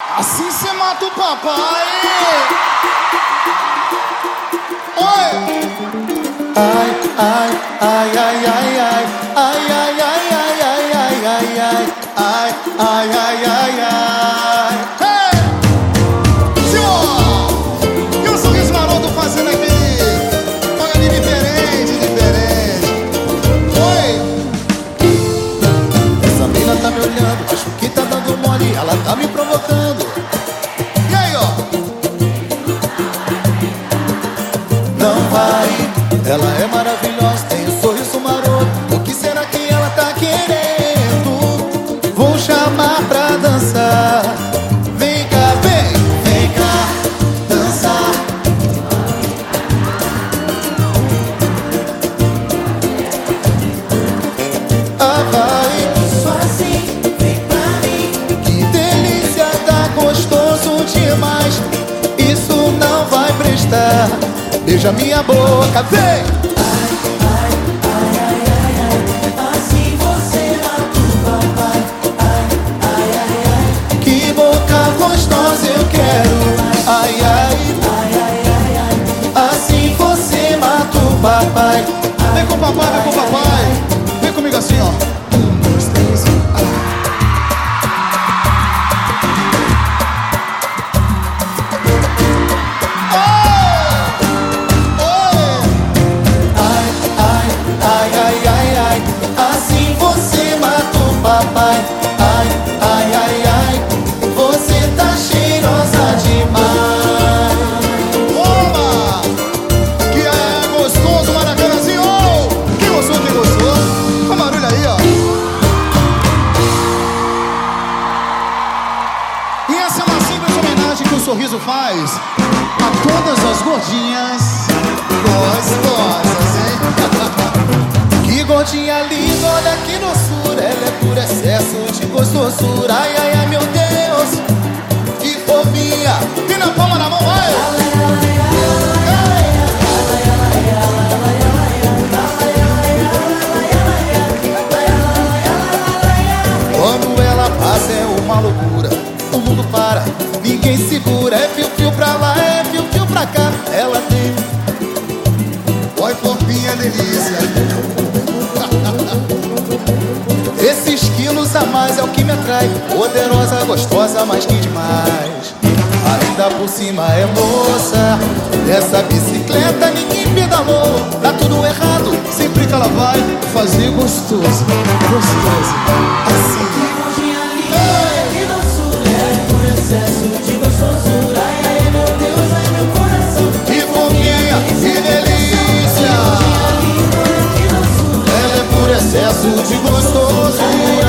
Assim cê mata o papai. Oi! Ai, ai, ai, ai, ai, ai, ai, ai, ai, ai, ai, ai, ai, ai, ai, ai, ai, ai, ai. Hey! Senhor! E o sorriso maroto fazendo aquele. Olha diferente, diferente. Oi! Essa mina tá me olhando, acho que tá dando Não vai, ela é maravilhosa, tem um sorriso maroto. O que será que ela tá querendo? Vou chamar pra dançar. Vem cá, vem, vem cá, dançar. Ah, vai. Só assim, vem pra mim. Que delícia, tá gostoso demais. Isso não vai prestar. Beija minha boca, vem! papai, vem com o papai, vem com o papai. Vem comigo assim, ó. Sorriso faz a todas as gordinhas. Gostosas, hein? Que gordinha linda, olha que doçura. Ela é por excesso de gostosura. Ai, ai, ai, meu Deus. Que fofinha. Tem na palma na mão, vai! Quando ela passa é uma loucura mundo para, ninguém segura É fio-fio pra lá, é fio-fio pra cá Ela tem Oi, fofinha delícia! esses quilos a mais É o que me atrai Poderosa, gostosa, mais que demais Ainda por cima é moça Nessa bicicleta ninguém pedalou Tá tudo errado Sempre que ela vai fazer gostoso, gostoso. Assim. de gostoso.